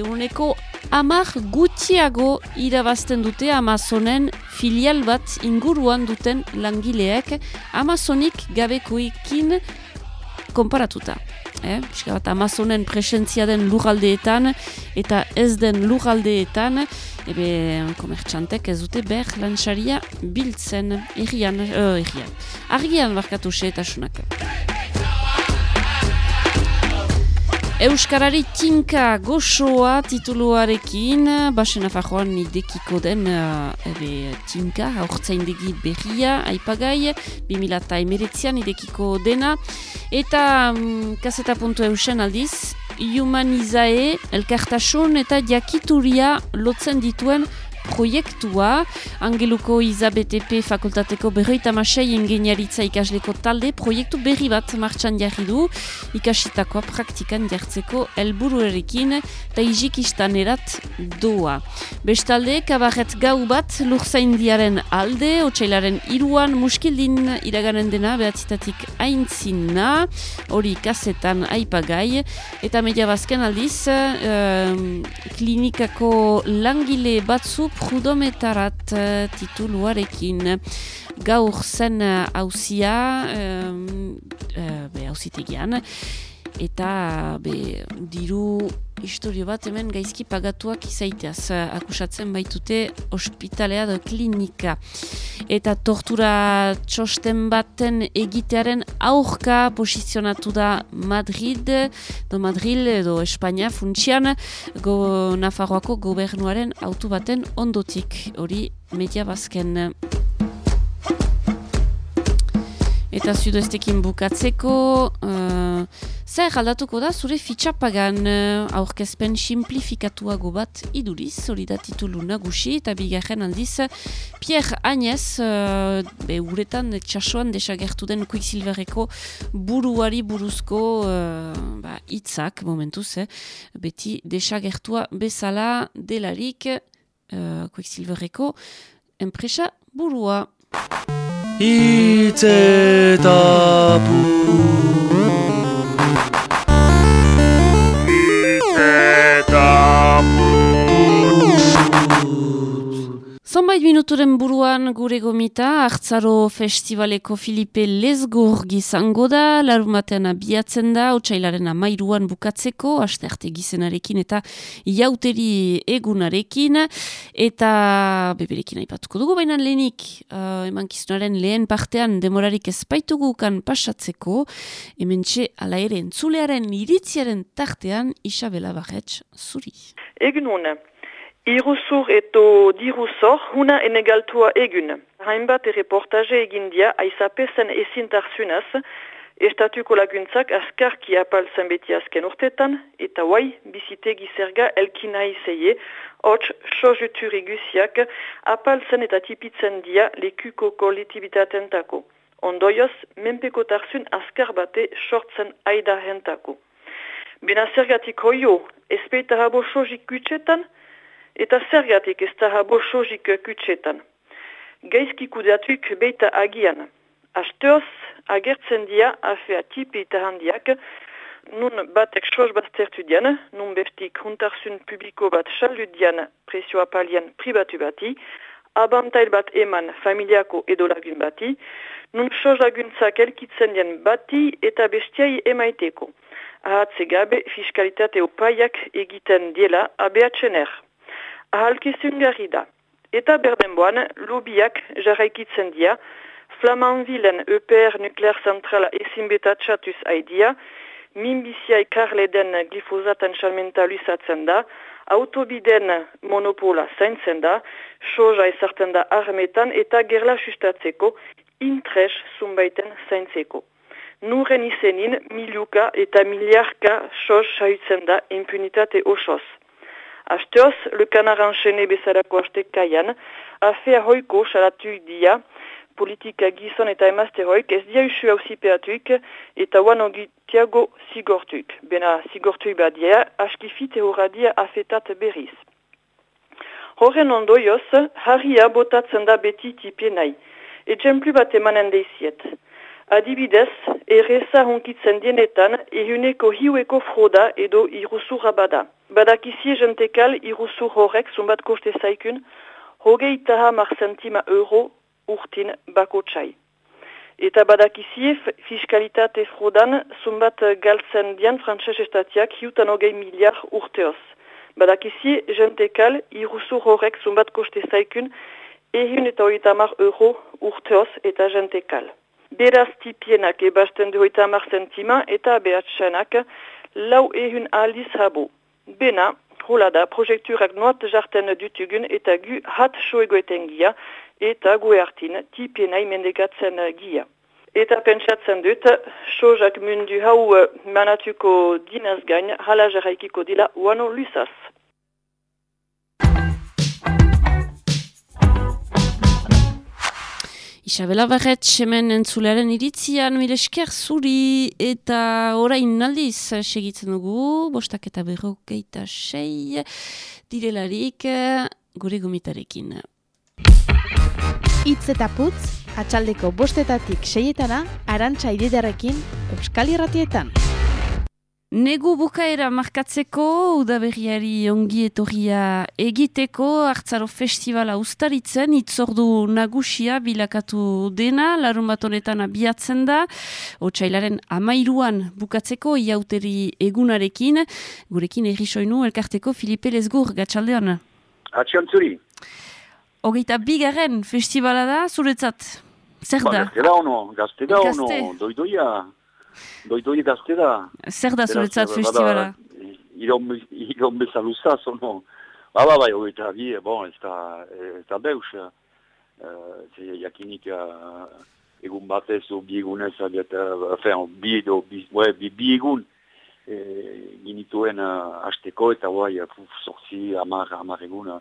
eguneko amar gutxiago irabazten dute Amazonen filial bat inguruan duten langileek Amazonik gabekoekin konparatuta. Eh? bat Amazonen presentzia den lurraldeetan eta ez den lurraldeetan ebe komertxantek ez dute ber lantxaria biltzen errian, uh, errian. Argian barkatu xe eta Euskarari tinka goxoa tituluarekin, basen afajoan idekiko den ebe, tinka, aurtzaindegi berria, aipagai, 2008an idekiko dena, eta um, kaseta puntu eusen aldiz, humanizae, elkartasun eta jakituria lotzen dituen proiektua. Angeluko Izabetp fakultateko berroita masei ingeniaritza ikasleko talde proiektu berri bat martxan jarri du ikasitakoa praktikan jartzeko helburuerekin eta izikistan erat doa. Bestalde, kabarret gau bat lurzaindiaren alde, otxailaren iruan muskildin iraganen dena behatzitatik aintzina, hori kasetan aipagai, eta media bazken aldiz, klinikako langile batzu prudometarat uh, tituluarekin. Gaur zen hausia uh, uh, eta be, diru historio bat hemen gaizki pagatuak izaiteaz akusatzen baitute ospitalea da klinika. Eta tortura txosten baten egitearen aurka posizionatu da Madrid do Madrid edo Espainia funtsian go Nafarroako gobernuaren autu baten ondotik hori media bazken eta zudoestekin bukatzeko uh, Zer aldatuko da zure fitxapagan uh, aurkezpen simplifikatuago bat iduriz, hori da titulu nagusi, eta bigarren aldiz Pierre Agnez, uh, be uretan txasoan desagertu den Quicksilverreko buruari buruzko uh, ba, itzak, momentuz, eh? beti desagertua bezala delarik uh, Quicksilverreko enpresa burua. Itzetapu Zonbait minuturen buruan gure gomita, Artzaro Festivaleko Filipe Lesgur gizango da, larumatean abiatzen da, otxailaren amairuan bukatzeko, aste gizenarekin eta iauteri egunarekin, eta beberekin aipatuko dugu, baina lehenik, uh, eman kizunaren lehen partean demorarik ezpaitugu kan pasatzeko, hemen txe ala ere entzulearen iritziaren tartean, Isabela Barretz, zuri. Egun Iruzur eto diruzor, huna enegaltua egun. Hainbat reportaje egin dia aizapezen ezintarzunaz, estatuko laguntzak askarki apaltzen beti azken urtetan, eta guai bizitegi zerga elkinai zeie, hots sojuturi guziak apaltzen eta tipitzen dia lekuko kolitibitaten tako. Ondoioz, menpeko tarzun askar bate sortzen aida hentako. Bena zergatik hoio, ezpeita habo sojik gutxetan, eta zergatik ez da bosozik kutsetan. Gaizki kudeatuik beita agian. Asteoz, agertzen dia afea tipi eta handiak, nun batek sos baztertu dian, nun bestik huntarzun publiko bat saldu dian presioa palian pribatu bati, abantail bat eman familiako edo lagun bati, nun sos laguntzak elkitzen dian bati eta bestiai emaiteko. Ahatze gabe fiskalitate opaiak egiten diela abeatzen ahalkizun garri da. Eta berdenboan, lobiak jarraikitzen dia, Flamanvilen EPR nuklear zentrala ezin betatxatuz haidia, minbizia ikarle den glifosatan salmentaluzatzen da, autobiden monopola zaintzen da, soja ezartzen da armetan eta gerla sustatzeko, intres zumbaiten zaintzeko. Nuren izenin, miluka eta miliarka sos haitzen da impunitate osoz. Asteoz, le kanar enchaîné bezalako astek kaian, afea hoiko salatu dia, politika gizon eta emazte hoik, ez dia usu hausipeatuik, eta wan ogitiago sigortuik. Bena sigortuik badia, askifite horadia afetat berriz. Horren ondoioz, harria botatzen da beti tipie nahi. Etxemplu bat emanen deiziet. Adibidez, erreza honkitzen dienetan, ehuneko hiueko froda edo iruzurra bada. Badakizie jentekal iruzur horrek zumbat koste zaikun, hogei taha mar centima euro urtin bako txai. Eta badakizie fiskalitate frodan zumbat galtzen dian frantses estatiak hiutan hogei miliar urteoz. Badakizie jentekal iruzur horrek zumbat koste zaikun, ehun eta tamar euro urteoz eta jentekal. Beraz tipienak ebasten du hoita centima eta behatxanak lau ehun aldiz habo. Bena, hola da, projekturak noat jarten dutugun eta gu hat soegoeten gia eta gu hartin tipienai mendekatzen gia. Eta pentsatzen dut, sojak mundu hau manatuko dinaz gain, hala jarraikiko dila wano lusaz. Isabela Barret, semen entzulearen iritzian, mire esker zuri eta orain naldiz segitzen dugu, bostak eta berrokeita sei, direlarik gure gomitarekin. Itz eta putz, atxaldeko bostetatik seietana, arantxa ididarekin, Euskal Irratietan. Negu bukaera markatzeko, udaberriari ongi etorria egiteko, hartzaro festivala ustaritzen, itzordu nagusia bilakatu dena, larun bat honetan abiatzen da, otxailaren amairuan bukatzeko, iauteri egunarekin, gurekin errisoinu elkarteko Filipe Lesgur, gatsaldean. Atxion zuri. Ogeita bigarren festivala da, zuretzat, zer da? Ba, gazte da ono, gazte da ono, doidoia. Doidoi gazte da. Zer da zuretzat festivala? Iron bezaluzaz, ono. Ba, ba, bai, hori eta bi, bon, ez da, ez da beus. Uh, jakinik uh, egun batez, o bi egunez, abiat, uh, bi edo, bi, bi, bi egun, inituen uh, hasteko eta guai sortzi amar, amar egun uh,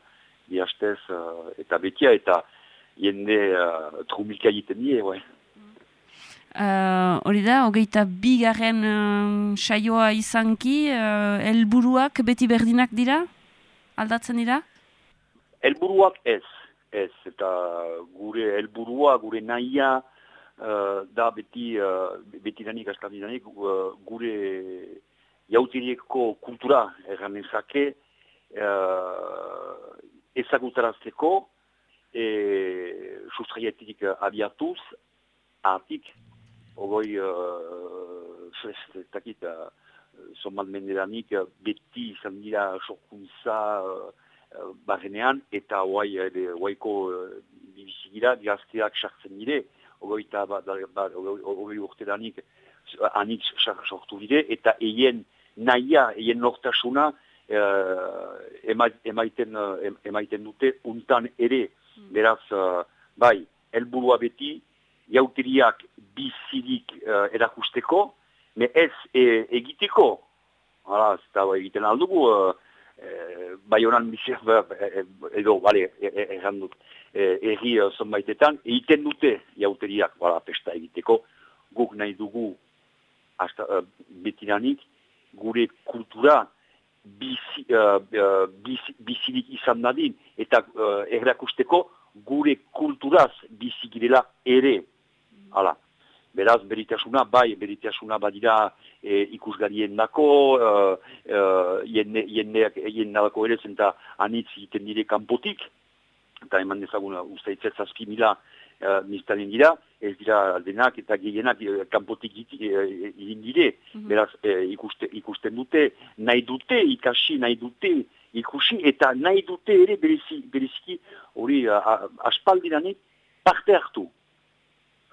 hastez uh, eta betia eta jende uh, trumilka egiten die, guai. Uh, hori da, hogeita bigarren uh, saioa izanki, uh, elburuak beti berdinak dira? Aldatzen dira? Elburuak ez, ez, eta gure elburua, gure nahia, uh, da beti, uh, beti danik, danik, uh, gure jautirieko kultura erran ezake, uh, ezagutarazteko, e, sustraietik abiatuz, atik, ogoi uh, fest, takit, uh, somat menderanik, uh, beti izan dira sorkuntza uh, barrenean, eta guai, ere, guaiko uh, bizigira, gazteak sartzen dire, ogoi eta ba, ba, ogoi urte danik, anitz sortu dire, eta eien naia, eien nortasuna, uh, emaiten, uh, emaiten dute untan ere, hmm. beraz, uh, bai, helburua beti, jautiriak bizirik uh, erakusteko, me ez e, egiteko, hala, ez da egiten aldugu, uh, e, bai honan biziak, ba, e, edo, bale, erran dut, erri uh, zonbaitetan, egiten dute jauteriak, hala, pesta egiteko, guk nahi dugu, hasta, uh, betiranik, gure kultura bizi, uh, bizi, bizirik izan nadin, eta uh, errakusteko, gure kulturaz bizigirela ere, hala. Beraz, beritasuna, bai, beritasuna badira e, ikusgarien dako, e, e, jende dako ere zenta anitz egiten dire kanpotik, eta eman dezagun uste itzet zazpi mila e, dira, ez dira denak eta gehienak e, kanpotik egin dire, mm -hmm. beraz e, ikuste, ikusten dute, nahi dute ikasi, nahi dute ikusi, eta nahi dute ere bereziki hori aspaldiranik parte hartu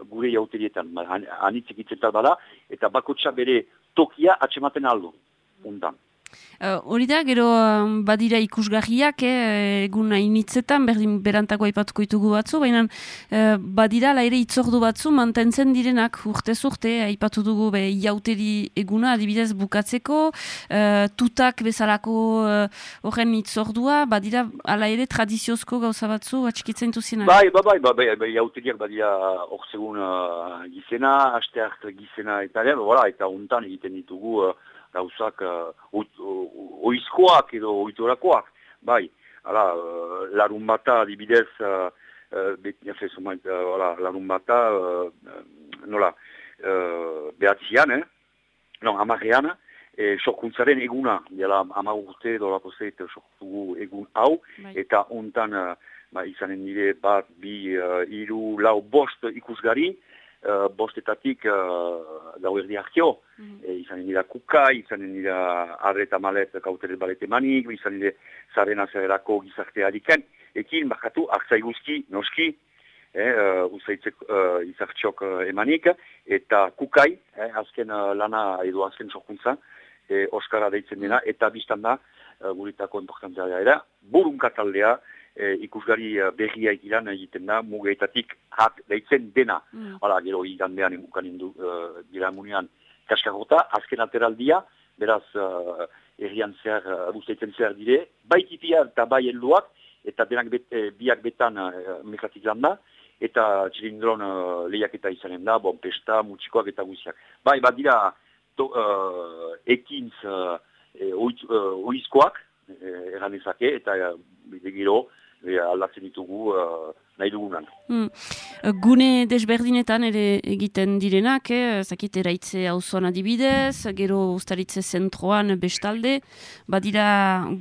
gure jauterietan, anitzik itzetan bada, eta bakotsa bere tokia atxematen aldo, undan. Uh, hori da, gero um, badira ikusgarriak, eh, egun hainitzetan, berdin berantako aipatuko itugu batzu, baina uh, badira laire itzordu batzu mantentzen direnak urte zurte, aipatu dugu be, jauteri eguna adibidez bukatzeko, uh, tutak bezalako horren uh, itzordua, badira ala ere tradiziozko gauza batzu, atxikitzen duzienak? Bai, bai, bai, bai, bai, bai jauteriak badira hor segun uh, gizena, asteak gizena eta, eta untan egiten ditugu, uh, gauzak uh, oizkoak edo oitorakoak, bai, ala, uh, larun bata adibidez, uh, uh, uh, larun bata, uh, nola, uh, behatzian, eh? no, amarrean, e, sokuntzaren eguna, dela amagurte dolako zeit soktugu egun hau, bai. eta ontan, uh, ba, izanen nire bat, bi, uh, iru, lau, bost ikusgari, uh, bostetatik uh, gau erdi hartio, mm -hmm. izan nira kuka, izan nira arreta malet kauteret balete manik, izan nire zaren azerako gizarte hariken, ekin bakatu hartzai guzki, noski, eh, uh, uh, izartxok uh, emanik, eta kukai, eh, azken uh, lana edo azken sokuntza, eh, Oskara deitzen dena, mm. eta biztan da, uh, guritako importantzea da, burun kataldea, e, ikusgari e, berria ikilan egiten da, mugeetatik hat deitzen dena. Mm. Hala, gero igandean emukan indu uh, dira emunean kaskarrota, azken ateraldia, beraz uh, errian zer, uh, zer dire, bai tipia eta bai helduak, eta denak bet, biak betan uh, mekatik landa, eta txilindron uh, lehiak eta izanen da, bon, pesta, mutxikoak eta guziak. Bai, bat dira, to, uh, ekintz uh, oizkoak, erran ezake, eta uh, gero, e, aldatzen ditugu uh, nahi dugunan. Hmm. Gune desberdinetan ere egiten direnak, eh? zakit eraitze hauzoan adibidez, gero ustaritze zentroan bestalde, badira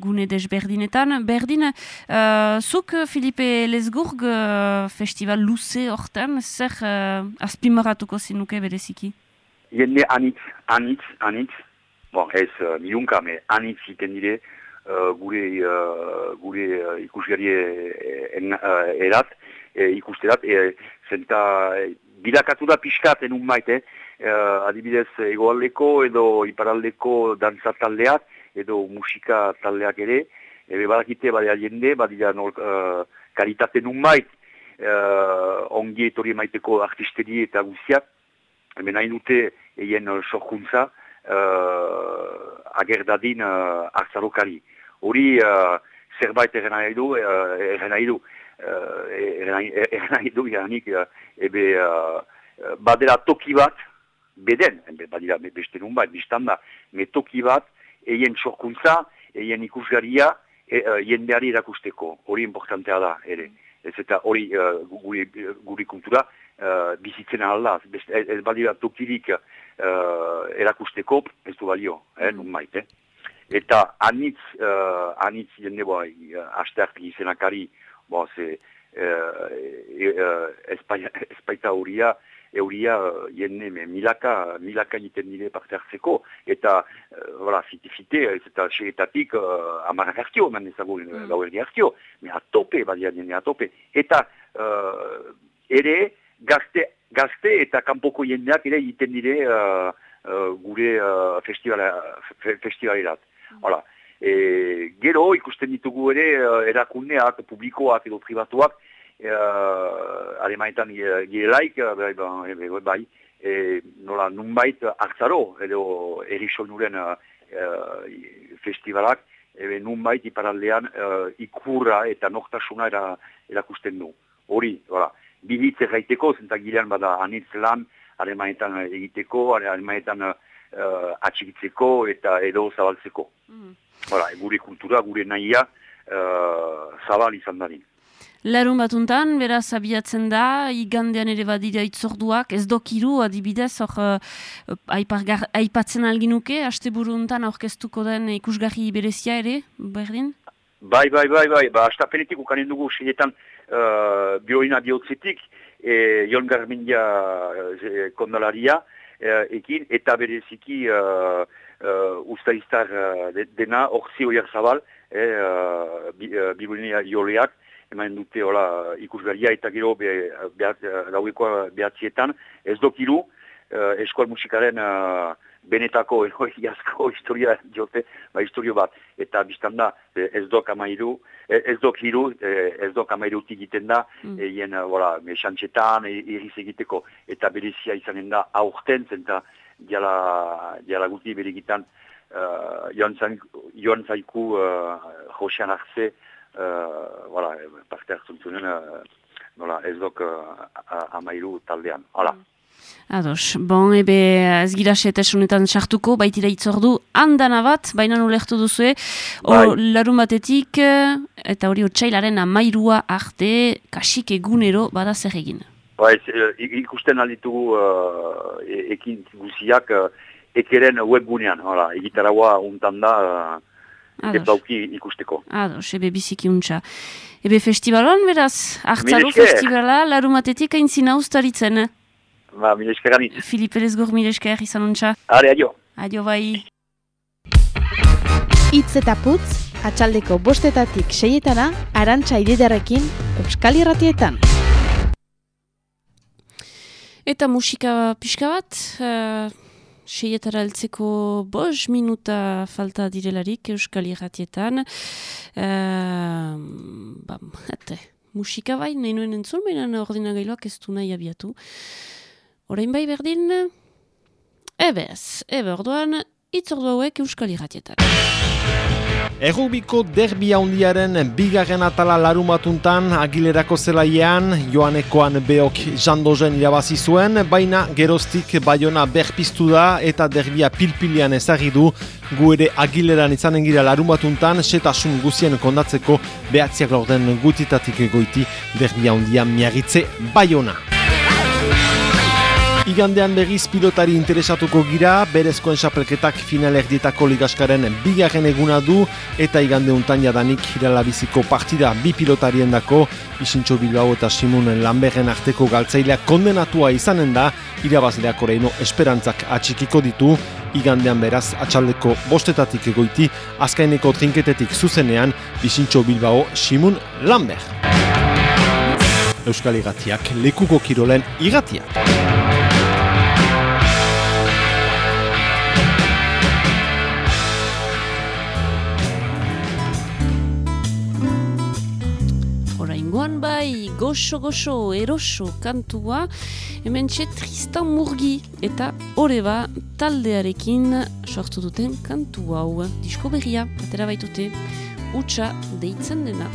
gune desberdinetan. Berdin, uh, zuk Filipe Lesgurg uh, festival luze hortan, zer uh, azpimarratuko zinuke bereziki? Jende anitz, anitz, anitz, bon, ez uh, milunka, me anitz iten dire, uh, gure uh, gure uh, ikusgari erat, e, ikusterat, e, zenta bilakatu da pixkat enun maite, uh, adibidez egoaldeko edo iparaldeko dantza taldeak, edo musika taldeak ere, ebe badakite badea jende, badira nol, uh, karitate nun mait, uh, ongi etori maiteko artisteri eta guziak, hemen nahi dute eien sorkuntza, uh, agerdadin uh, arzarokari. Hori uh, zerbait eren nahi du, uh, eren nahi du, uh, eren nahi du, janik, uh, ebe uh, badela toki bat, beden, badira beste nun bat, biztan da, me toki bat, eien txorkuntza, eien ikusgaria, e, uh, jendeari erakusteko. Hori importantea da, ere. Ez eta hori uh, guri, guri kultura uh, bizitzen alda. Ez, ez badira tokirik uh, erakusteko, ez du balio, eh, mm. nun maite. Eta anitz, uh, anitz jende boa, uh, asteak izenakari, boa, ze, uh, uh, espaita horia, euria jende milaka, milaka egiten nire parte hartzeko, eta, uh, voilà, fite-fite, ez eta xeretatik uh, amarak hartio, eman ezagun mm. gau erdi hartio, me atope, badia jende atope, eta uh, ere, gazte, gazte eta kanpoko jendeak ere egiten nire uh, uh, gure uh, festivala, fe, festivalerat. Mm. E, gero ikusten ditugu ere uh, erakundeak, publikoak edo privatuak, uh, alemanetan girelaik, uh, bai, bai, bai, e, nola nunbait hartzaro, edo erisonuren uh, uh, festivalak, ebe nunbait iparaldean uh, ikurra eta nortasuna era, erakusten du. Hori, voilà. bihitze gaiteko, zentak gilean bada anitz lan, alemanetan egiteko, alemanetan uh, atxikitzeko eta edo zabaltzeko. Mm. Voilà, gure kultura, gure nahia uh, zabal izan dadin. Larun batuntan, beraz, abiatzen da, igandean ere badira itzorduak, ez dokiru, adibidez, hor, uh, aipatzen alginuke, haste buruntan aurkeztuko den ikusgarri berezia ere, berdin? Bai, bai, bai, bai, ba, hasta penetik ukanen dugu, seietan, uh, bioina biotzetik, e, Jon Garmindia e, kondalaria, e, ekin, eta bereziki uh, uh, ustaiztar uh, dena, orzi oiar zabal, e, uh, bi, uh, joleak, eman dute hola, ikusgaria eta gero be, behat, gauekoa behatzietan. Ez dokiru, uh, eskual musikaren uh, benetako eroiazko historia jote, ba historio bat. Eta biztan da, ez dok amairu, ez dok hiru, ez dok amairu egiten da, mm. egin, voilà, mesantxetan, irriz egiteko, eta berezia izanen da aurten, zenta diala, diala guti beregitan, uh, joan zaiku uh, Josean Arze, uh, voilà, parte hartzen zuen, uh, nola, ez dok uh, amairu taldean. Hala. Mm. Ados, bon, ebe ez gira setasunetan sartuko, baitira itzordu handana bat, baina nolektu duzue, bai. larun batetik, eta hori otxailaren amairua arte, kasik egunero bada zer egin. Ba, ikusten alditugu uh, ekin guziak uh, ekeren webgunean, egitaragua untan da, Ezauki ikusteko. Ados, ebe biziki untxa. Ebe festivalon, beraz, hartzaro festivala, larumatetik hain zina ustaritzen. Ba, milesker ganit. Filipe Lezgur, milesker, izan untxa. Are, adio. Adio bai. Itz eta putz, atxaldeko bostetatik seietana, arantxa ididarekin, Euskal Irratietan. Eta musika pixka bat, uh, seietara altzeko bos minuta falta direlarik Euskal Irratietan. Uh, ba, ete, musika bai, nahi nuen entzun, baina ordinagailoak ez du nahi abiatu. Horein bai berdin, ebez, ebe orduan, itzordu hauek Euskal Irratietan. Errubiko derbia hundiaren bigarren atala larumatuntan agilerako zelaian, joanekoan beok jandozen irabazi zuen, baina geroztik baiona berpiztu da eta derbia pilpilian ezagidu, gu ere agileran izanen gira larumatuntan, setasun guzien kondatzeko behatziak laurden gutitatik egoiti derbia hundia miagitze baiona. Igandean begiz pilotari interesatuko gira, berezkoen xapelketak final erdietako ligaskaren bigarren eguna du, eta igande untan jadanik hiralabiziko partida bi pilotarien dako, Isintxo Bilbao eta Simun Lanberren arteko galtzaileak kondenatua izanen da, irabazleak oreino esperantzak atxikiko ditu, igandean beraz atxaldeko bostetatik egoiti, azkaineko trinketetik zuzenean, Isintxo Bilbao Simun Lanber. Euskal Igatiak, lekuko kirolen igatiak. Goxo-goxo, eroso kantua, hemen txe Tristan Murgi eta Oreba taldearekin sortu duten kantu hau. Disko berria, atera baitute, utxa deitzen dena.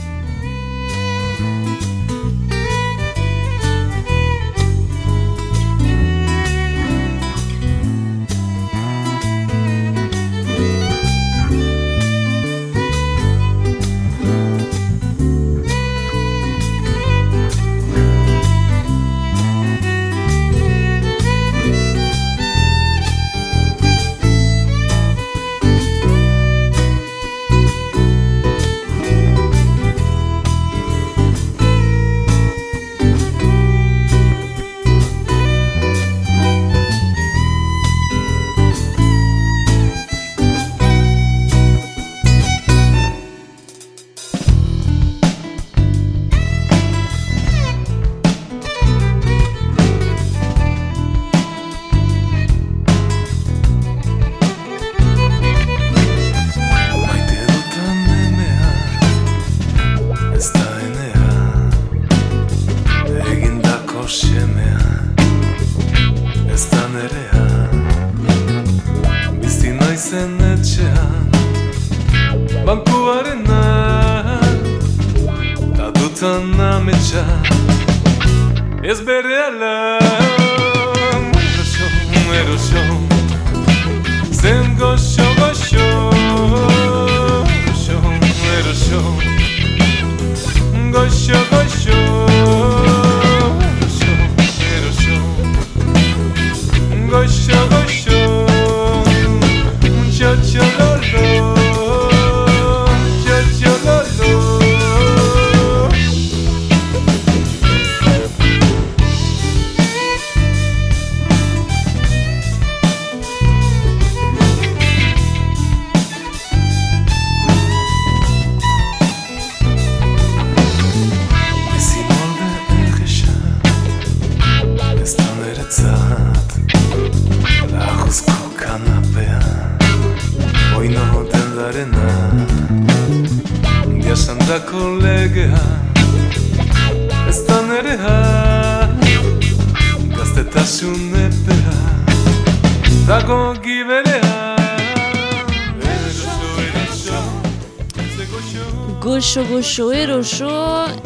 Goxo, goxo, eroso,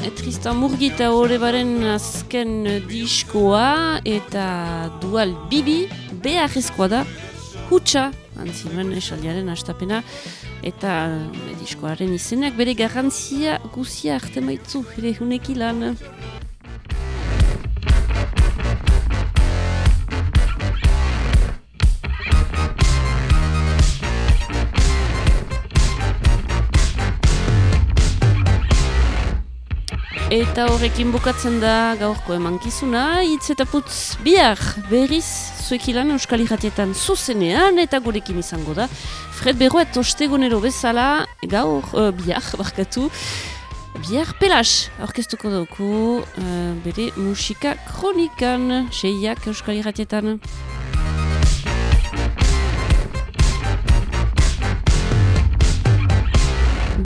e, Tristan Murgita Orebaren azken diskoa eta dual bibi beharrezkoa da hutsa, antzinuen esaldiaren astapena eta e, diskoaren izenak bere garrantzia guzia arte maitzu, ere hunek Eta horrekin bukatzen da gaurko emankizuna, hitz eta putz bihar berriz zuekilan Euskal Iratietan zuzenean eta gurekin izango da. Fred Berroet ostegunero bezala gaur uh, bihar barkatu. Bihar pelas aurkeztuko dugu uh, bere musika kronikan seiak Euskal Iratietan.